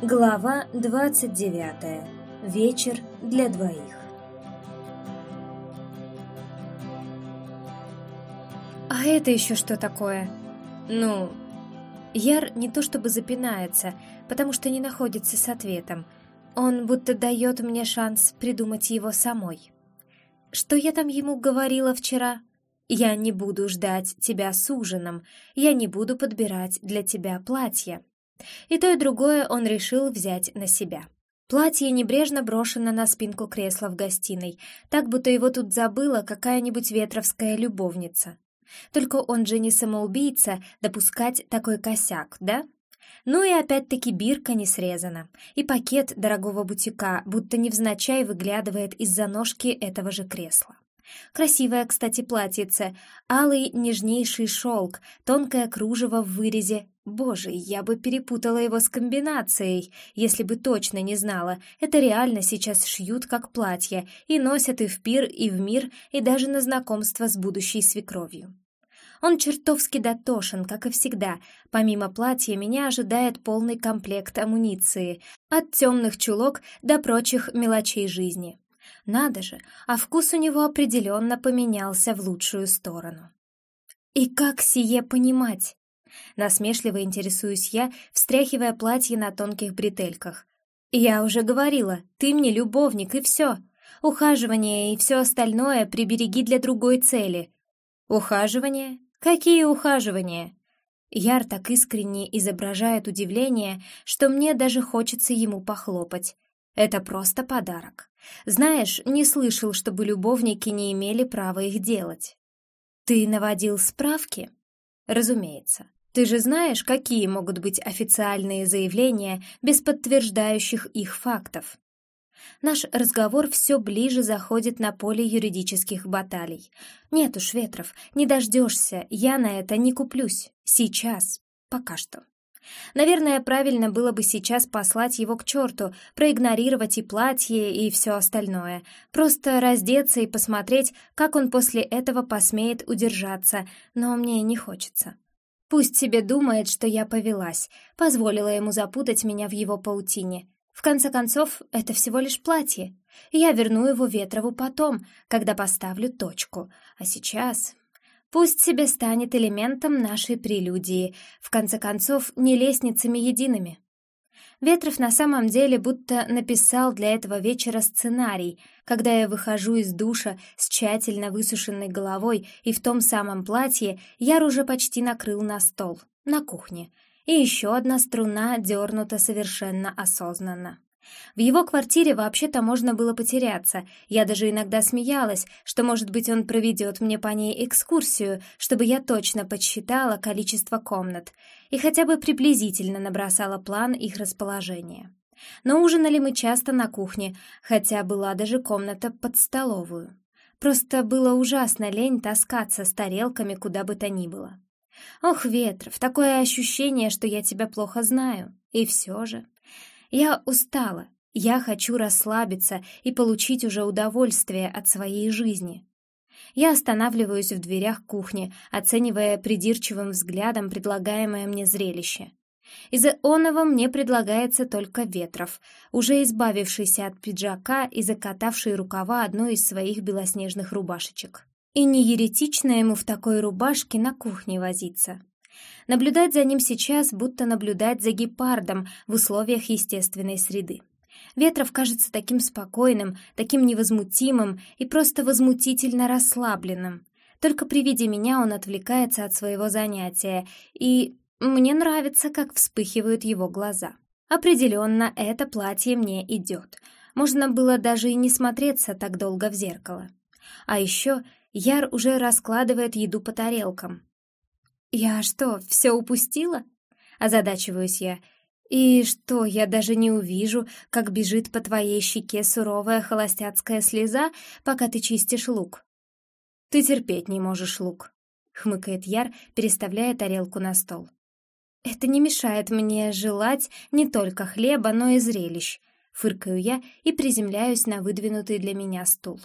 Глава 29. Вечер для двоих. А это еще что такое? Ну, Яр не то чтобы запинается, потому что не находится с ответом. Он будто дает мне шанс придумать его самой. Что я там ему говорила вчера? Я не буду ждать тебя с ужином, я не буду подбирать для тебя платье. И то, и другое он решил взять на себя. Платье небрежно брошено на спинку кресла в гостиной, так будто его тут забыла какая-нибудь ветровская любовница. Только он же не самоубийца допускать такой косяк, да? Ну и опять-таки бирка не срезана, и пакет дорогого бутика будто невзначай выглядывает из-за ножки этого же кресла. Красивое, кстати, платьице, алый нежнейший шелк, тонкое кружево в вырезе. Боже, я бы перепутала его с комбинацией, если бы точно не знала. Это реально сейчас шьют как платье и носят и в пир, и в мир, и даже на знакомство с будущей свекровью. Он чертовски дотошен, как и всегда. Помимо платья меня ожидает полный комплект амуниции, от темных чулок до прочих мелочей жизни. Надо же, а вкус у него определенно поменялся в лучшую сторону. И как сие понимать? Насмешливо интересуюсь я, встряхивая платье на тонких бретельках. Я уже говорила, ты мне любовник и все. Ухаживание и все остальное прибереги для другой цели. Ухаживание? Какие ухаживания? Яр так искренне изображает удивление, что мне даже хочется ему похлопать. Это просто подарок. Знаешь, не слышал, чтобы любовники не имели права их делать. Ты наводил справки? Разумеется. Ты же знаешь, какие могут быть официальные заявления без подтверждающих их фактов. Наш разговор все ближе заходит на поле юридических баталий. Нет уж, Ветров, не дождешься, я на это не куплюсь. Сейчас. Пока что. Наверное, правильно было бы сейчас послать его к черту, проигнорировать и платье, и все остальное. Просто раздеться и посмотреть, как он после этого посмеет удержаться, но мне не хочется. Пусть себе думает, что я повелась, позволила ему запутать меня в его паутине. В конце концов, это всего лишь платье. Я верну его Ветрову потом, когда поставлю точку. А сейчас Пусть себе станет элементом нашей прелюдии, в конце концов, не лестницами едиными. Ветров на самом деле будто написал для этого вечера сценарий, когда я выхожу из душа с тщательно высушенной головой и в том самом платье, Яр уже почти накрыл на стол, на кухне, и еще одна струна дернута совершенно осознанно. В его квартире вообще-то можно было потеряться. Я даже иногда смеялась, что, может быть, он проведет мне по ней экскурсию, чтобы я точно подсчитала количество комнат и хотя бы приблизительно набросала план их расположения. Но ужинали мы часто на кухне, хотя была даже комната под столовую. Просто было ужасно лень таскаться с тарелками куда бы то ни было. Ох, Ветров, такое ощущение, что я тебя плохо знаю. И все же... Я устала. Я хочу расслабиться и получить уже удовольствие от своей жизни. Я останавливаюсь в дверях кухни, оценивая придирчивым взглядом предлагаемое мне зрелище. Из оного мне предлагается только Ветров, уже избавившийся от пиджака и закатавший рукава одной из своих белоснежных рубашечек. И не еретично ему в такой рубашке на кухне возиться. Наблюдать за ним сейчас, будто наблюдать за гепардом в условиях естественной среды. Ветров кажется таким спокойным, таким невозмутимым и просто возмутительно расслабленным. Только при виде меня он отвлекается от своего занятия, и мне нравится, как вспыхивают его глаза. Определенно, это платье мне идет. Можно было даже и не смотреться так долго в зеркало. А еще Яр уже раскладывает еду по тарелкам, «Я что, все упустила?» Озадачиваюсь я. «И что, я даже не увижу, как бежит по твоей щеке суровая холостяцкая слеза, пока ты чистишь лук?» «Ты терпеть не можешь лук», — хмыкает Яр, переставляя тарелку на стол. «Это не мешает мне желать не только хлеба, но и зрелищ», — фыркаю я и приземляюсь на выдвинутый для меня стул.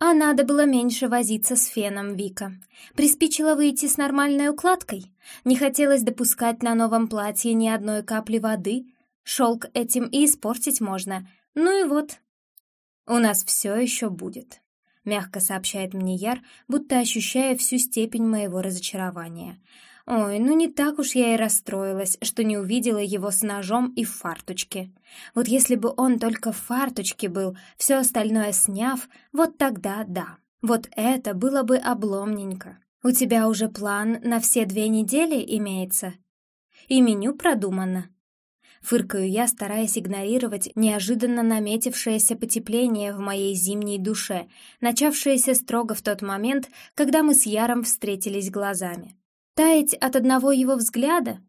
А надо было меньше возиться с феном, Вика. Приспичило выйти с нормальной укладкой? Не хотелось допускать на новом платье ни одной капли воды? Шелк этим и испортить можно. Ну и вот. У нас все еще будет, мягко сообщает мне Яр, будто ощущая всю степень моего разочарования. Ой, ну не так уж я и расстроилась, что не увидела его с ножом и в фарточке. Вот если бы он только в фарточке был, все остальное сняв, вот тогда да. Вот это было бы обломненько. У тебя уже план на все две недели имеется? И меню продумано. Фыркаю я, стараясь игнорировать неожиданно наметившееся потепление в моей зимней душе, начавшееся строго в тот момент, когда мы с Яром встретились глазами. Таять от одного его взгляда?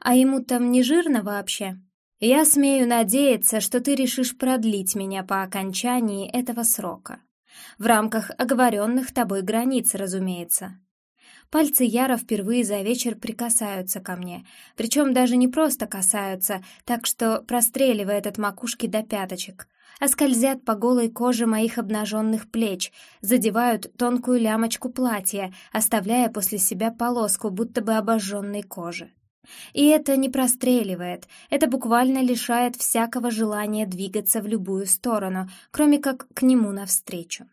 А ему там не жирно вообще? Я смею надеяться, что ты решишь продлить меня по окончании этого срока. В рамках оговоренных тобой границ, разумеется. Пальцы Яра впервые за вечер прикасаются ко мне, причем даже не просто касаются, так что простреливает от макушки до пяточек, а скользят по голой коже моих обнаженных плеч, задевают тонкую лямочку платья, оставляя после себя полоску, будто бы обожженной кожи. И это не простреливает, это буквально лишает всякого желания двигаться в любую сторону, кроме как к нему навстречу.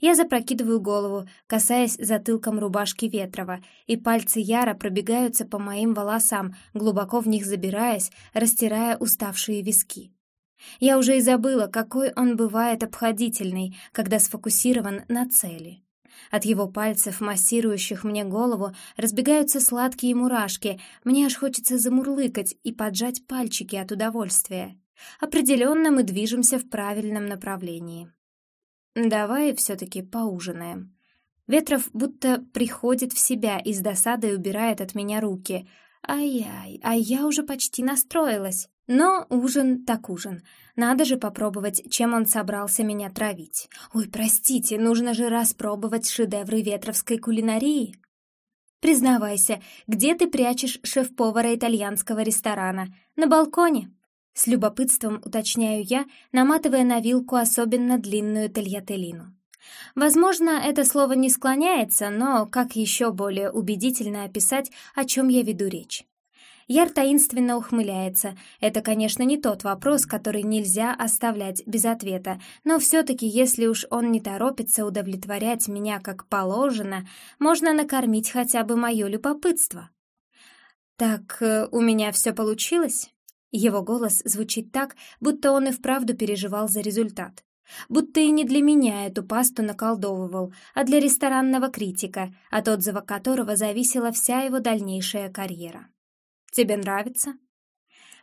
Я запрокидываю голову, касаясь затылком рубашки Ветрова, и пальцы Яра пробегаются по моим волосам, глубоко в них забираясь, растирая уставшие виски. Я уже и забыла, какой он бывает обходительный, когда сфокусирован на цели. От его пальцев, массирующих мне голову, разбегаются сладкие мурашки, мне аж хочется замурлыкать и поджать пальчики от удовольствия. Определенно мы движемся в правильном направлении. Давай все-таки поужинаем. Ветров будто приходит в себя и с досадой убирает от меня руки. Ай-яй, а я уже почти настроилась. Но ужин так ужин. Надо же попробовать, чем он собрался меня травить. Ой, простите, нужно же распробовать шедевры ветровской кулинарии. Признавайся, где ты прячешь шеф-повара итальянского ресторана? На балконе? С любопытством уточняю я, наматывая на вилку особенно длинную тольятелину. Возможно, это слово не склоняется, но как еще более убедительно описать, о чем я веду речь? Яр таинственно ухмыляется. Это, конечно, не тот вопрос, который нельзя оставлять без ответа, но все-таки, если уж он не торопится удовлетворять меня как положено, можно накормить хотя бы мое любопытство. «Так э, у меня все получилось?» Его голос звучит так, будто он и вправду переживал за результат. Будто и не для меня эту пасту наколдовывал, а для ресторанного критика, от отзыва которого зависела вся его дальнейшая карьера. Тебе нравится?»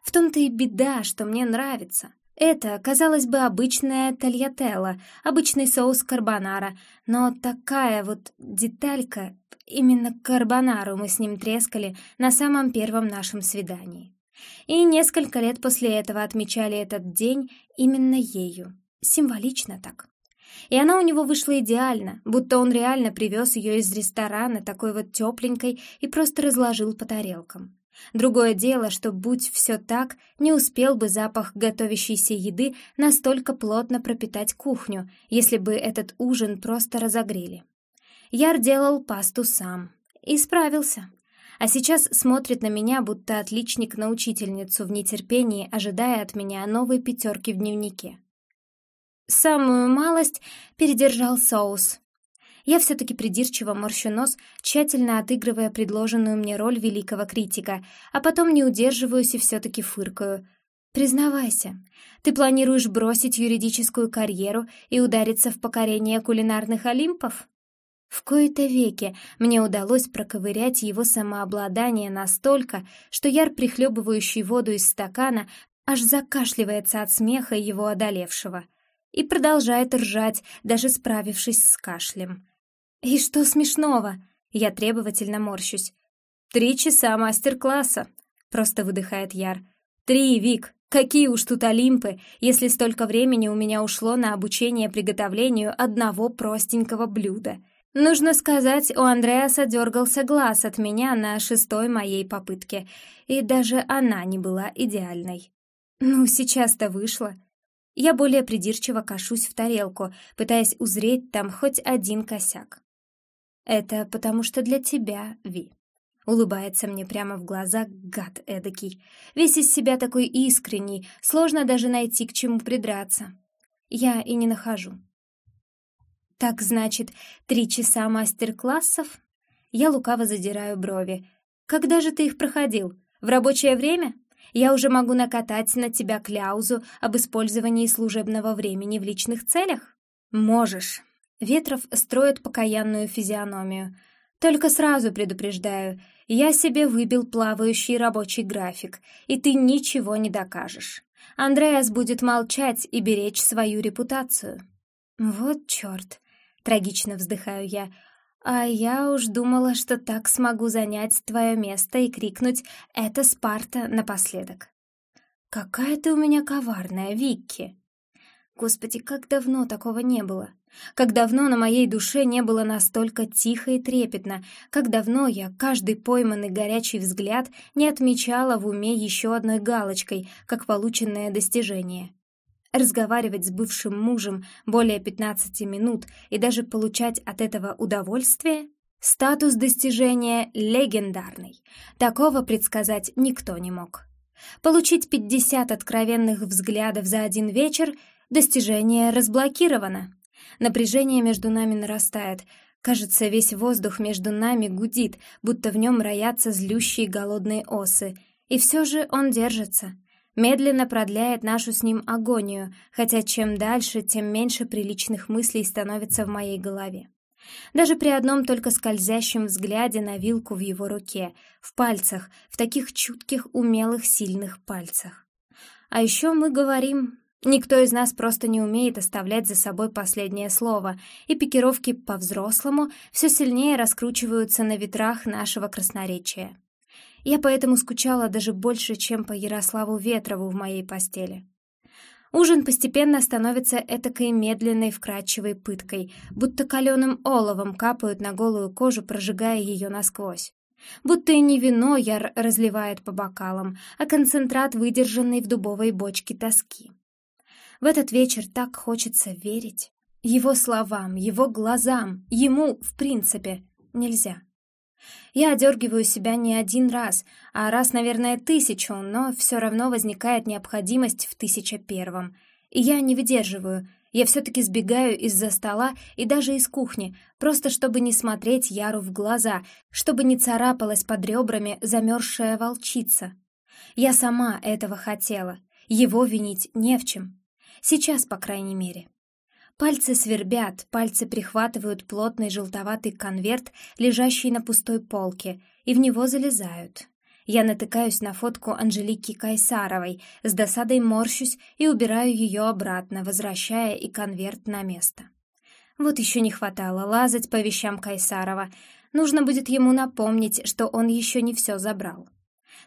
«В том-то и беда, что мне нравится. Это, казалось бы, обычная тольятелла, обычный соус карбонара, но такая вот деталька, именно карбонару мы с ним трескали на самом первом нашем свидании. И несколько лет после этого отмечали этот день именно ею. Символично так. И она у него вышла идеально, будто он реально привез ее из ресторана такой вот тепленькой и просто разложил по тарелкам. Другое дело, что, будь все так, не успел бы запах готовящейся еды настолько плотно пропитать кухню, если бы этот ужин просто разогрели. Яр делал пасту сам. И справился. А сейчас смотрит на меня, будто отличник на учительницу в нетерпении, ожидая от меня новой пятерки в дневнике. Самую малость передержал соус, я все-таки придирчиво морщу нос, тщательно отыгрывая предложенную мне роль великого критика, а потом не удерживаюсь и все-таки фыркаю. «Признавайся, ты планируешь бросить юридическую карьеру и удариться в покорение кулинарных олимпов?» В кои-то веки мне удалось проковырять его самообладание настолько, что яр, прихлебывающий воду из стакана, аж закашливается от смеха его одолевшего и продолжает ржать, даже справившись с кашлем. «И что смешного?» Я требовательно морщусь. «Три часа мастер-класса», — просто выдыхает Яр. «Три, Вик, какие уж тут Олимпы, если столько времени у меня ушло на обучение приготовлению одного простенького блюда. Нужно сказать, у Андреаса дергался глаз от меня на шестой моей попытке, и даже она не была идеальной. Ну, сейчас-то вышло. Я более придирчиво кашусь в тарелку, пытаясь узреть там хоть один косяк. Это потому что для тебя, Ви. Улыбается мне прямо в глаза гад эдакий. Весь из себя такой искренний, сложно даже найти к чему придраться. Я и не нахожу. Так значит, три часа мастер-классов? Я лукаво задираю брови. Когда же ты их проходил? В рабочее время? Я уже могу накатать на тебя кляузу об использовании служебного времени в личных целях? Можешь. Ветров строит покаянную физиономию. Только сразу предупреждаю, я себе выбил плавающий рабочий график, и ты ничего не докажешь. Андреас будет молчать и беречь свою репутацию. Вот черт, трагично вздыхаю я. А я уж думала, что так смогу занять твое место и крикнуть «Это Спарта!» напоследок. Какая ты у меня коварная, Викки! Господи, как давно такого не было. Как давно на моей душе не было настолько тихо и трепетно, как давно я каждый пойманный горячий взгляд не отмечала в уме еще одной галочкой, как полученное достижение. Разговаривать с бывшим мужем более 15 минут и даже получать от этого удовольствие — статус достижения легендарный. Такого предсказать никто не мог. Получить 50 откровенных взглядов за один вечер — достижение разблокировано. Напряжение между нами нарастает. Кажется, весь воздух между нами гудит, будто в нем роятся злющие голодные осы. И все же он держится. Медленно продляет нашу с ним агонию, хотя чем дальше, тем меньше приличных мыслей становится в моей голове. Даже при одном только скользящем взгляде на вилку в его руке, в пальцах, в таких чутких, умелых, сильных пальцах. А еще мы говорим, Никто из нас просто не умеет оставлять за собой последнее слово, и пикировки по-взрослому все сильнее раскручиваются на ветрах нашего красноречия. Я поэтому скучала даже больше, чем по Ярославу Ветрову в моей постели. Ужин постепенно становится этакой медленной вкрадчивой пыткой, будто каленым оловом капают на голую кожу, прожигая ее насквозь. Будто и не вино яр разливает по бокалам, а концентрат выдержанный в дубовой бочке тоски. В этот вечер так хочется верить. Его словам, его глазам, ему, в принципе, нельзя. Я одергиваю себя не один раз, а раз, наверное, тысячу, но все равно возникает необходимость в тысяча первом. И я не выдерживаю, я все-таки сбегаю из-за стола и даже из кухни, просто чтобы не смотреть Яру в глаза, чтобы не царапалась под ребрами замерзшая волчица. Я сама этого хотела, его винить не в чем. Сейчас, по крайней мере. Пальцы свербят, пальцы прихватывают плотный желтоватый конверт, лежащий на пустой полке, и в него залезают. Я натыкаюсь на фотку Анжелики Кайсаровой, с досадой морщусь и убираю ее обратно, возвращая и конверт на место. Вот еще не хватало лазать по вещам Кайсарова. Нужно будет ему напомнить, что он еще не все забрал.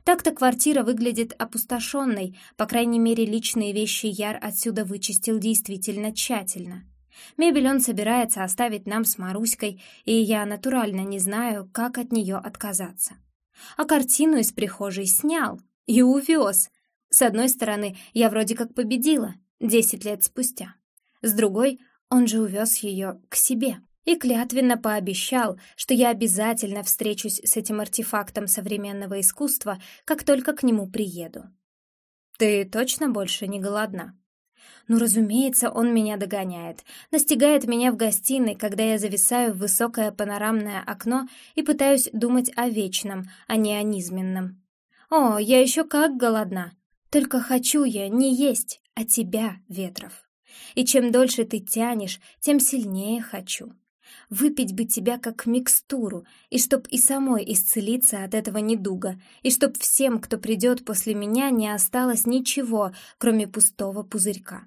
Так-то квартира выглядит опустошенной, по крайней мере, личные вещи Яр отсюда вычистил действительно тщательно. Мебель он собирается оставить нам с Маруськой, и я натурально не знаю, как от нее отказаться. А картину из прихожей снял и увез. С одной стороны, я вроде как победила, десять лет спустя. С другой, он же увез ее к себе и клятвенно пообещал, что я обязательно встречусь с этим артефактом современного искусства, как только к нему приеду. «Ты точно больше не голодна?» Ну, разумеется, он меня догоняет, настигает меня в гостиной, когда я зависаю в высокое панорамное окно и пытаюсь думать о вечном, а не о низменном. О, я еще как голодна! Только хочу я не есть, а тебя, Ветров. И чем дольше ты тянешь, тем сильнее хочу. Выпить бы тебя как микстуру, и чтоб и самой исцелиться от этого недуга, и чтоб всем, кто придет после меня, не осталось ничего, кроме пустого пузырька.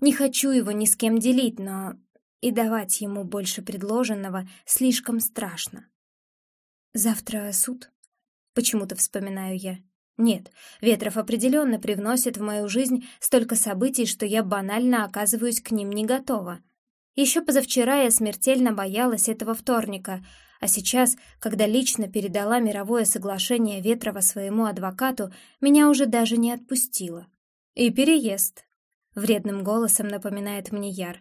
Не хочу его ни с кем делить, но и давать ему больше предложенного слишком страшно. Завтра суд? Почему-то вспоминаю я. Нет, Ветров определенно привносит в мою жизнь столько событий, что я банально оказываюсь к ним не готова — еще позавчера я смертельно боялась этого вторника, а сейчас, когда лично передала мировое соглашение Ветрова своему адвокату, меня уже даже не отпустило. «И переезд», — вредным голосом напоминает мне Яр.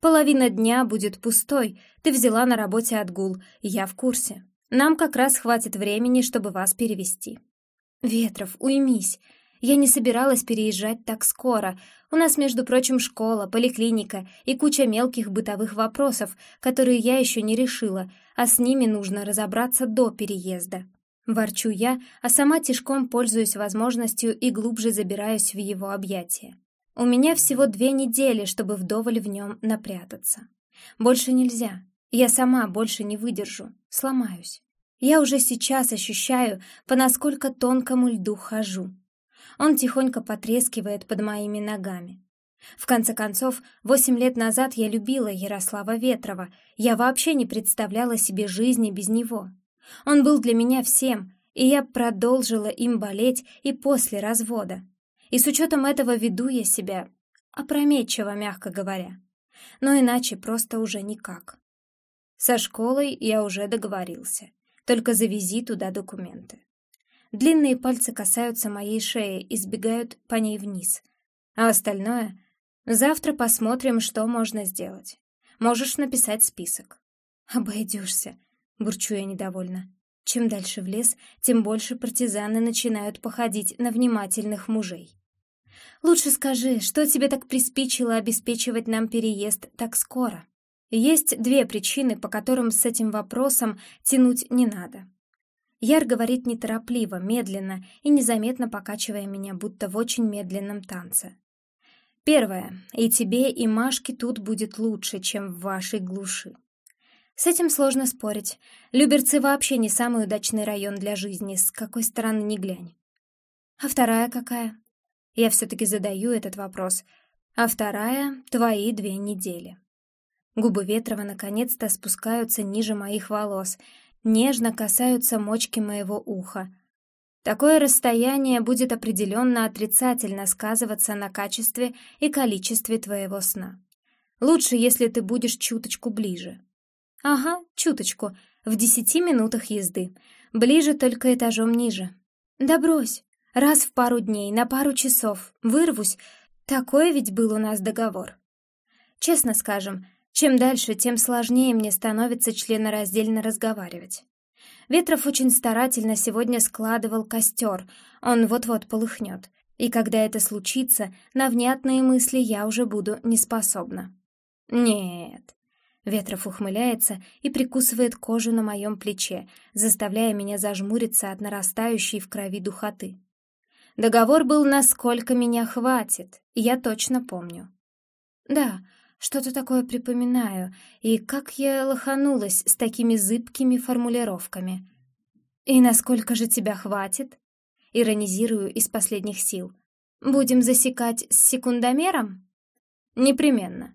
«Половина дня будет пустой, ты взяла на работе отгул, я в курсе. Нам как раз хватит времени, чтобы вас перевести. Ветров, уймись. Я не собиралась переезжать так скоро. У нас, между прочим, школа, поликлиника и куча мелких бытовых вопросов, которые я еще не решила, а с ними нужно разобраться до переезда. Ворчу я, а сама тишком пользуюсь возможностью и глубже забираюсь в его объятия. У меня всего две недели, чтобы вдоволь в нем напрятаться. Больше нельзя. Я сама больше не выдержу, сломаюсь. Я уже сейчас ощущаю, по насколько тонкому льду хожу. Он тихонько потрескивает под моими ногами. В конце концов, восемь лет назад я любила Ярослава Ветрова. Я вообще не представляла себе жизни без него. Он был для меня всем, и я продолжила им болеть и после развода. И с учетом этого веду я себя опрометчиво, мягко говоря. Но иначе просто уже никак. Со школой я уже договорился. Только завези туда документы. Длинные пальцы касаются моей шеи и сбегают по ней вниз. А остальное... Завтра посмотрим, что можно сделать. Можешь написать список. Обойдешься, бурчу я недовольно. Чем дальше в лес, тем больше партизаны начинают походить на внимательных мужей. Лучше скажи, что тебе так приспичило обеспечивать нам переезд так скоро? Есть две причины, по которым с этим вопросом тянуть не надо. Яр говорит неторопливо, медленно и незаметно покачивая меня, будто в очень медленном танце. Первое. И тебе, и Машке тут будет лучше, чем в вашей глуши. С этим сложно спорить. Люберцы вообще не самый удачный район для жизни, с какой стороны ни глянь. А вторая какая? Я все-таки задаю этот вопрос. А вторая — твои две недели. Губы Ветрова наконец-то спускаются ниже моих волос, нежно касаются мочки моего уха. Такое расстояние будет определенно отрицательно сказываться на качестве и количестве твоего сна. Лучше, если ты будешь чуточку ближе. Ага, чуточку, в десяти минутах езды. Ближе только этажом ниже. Да брось, раз в пару дней, на пару часов, вырвусь. Такой ведь был у нас договор. Честно скажем, чем дальше, тем сложнее мне становится членораздельно разговаривать. Ветров очень старательно сегодня складывал костер, он вот-вот полыхнет. И когда это случится, на внятные мысли я уже буду неспособна. Нет. Ветров ухмыляется и прикусывает кожу на моем плече, заставляя меня зажмуриться от нарастающей в крови духоты. Договор был «насколько меня хватит», я точно помню. Да, что-то такое припоминаю, и как я лоханулась с такими зыбкими формулировками. «И насколько же тебя хватит?» Иронизирую из последних сил. «Будем засекать с секундомером?» «Непременно.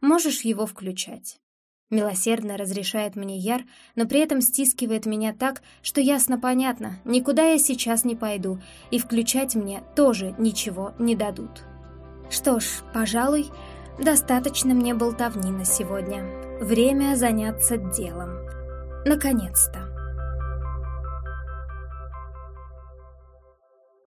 Можешь его включать». Милосердно разрешает мне Яр, но при этом стискивает меня так, что ясно-понятно, никуда я сейчас не пойду, и включать мне тоже ничего не дадут. Что ж, пожалуй, Достаточно мне болтовни на сегодня. Время заняться делом. Наконец-то.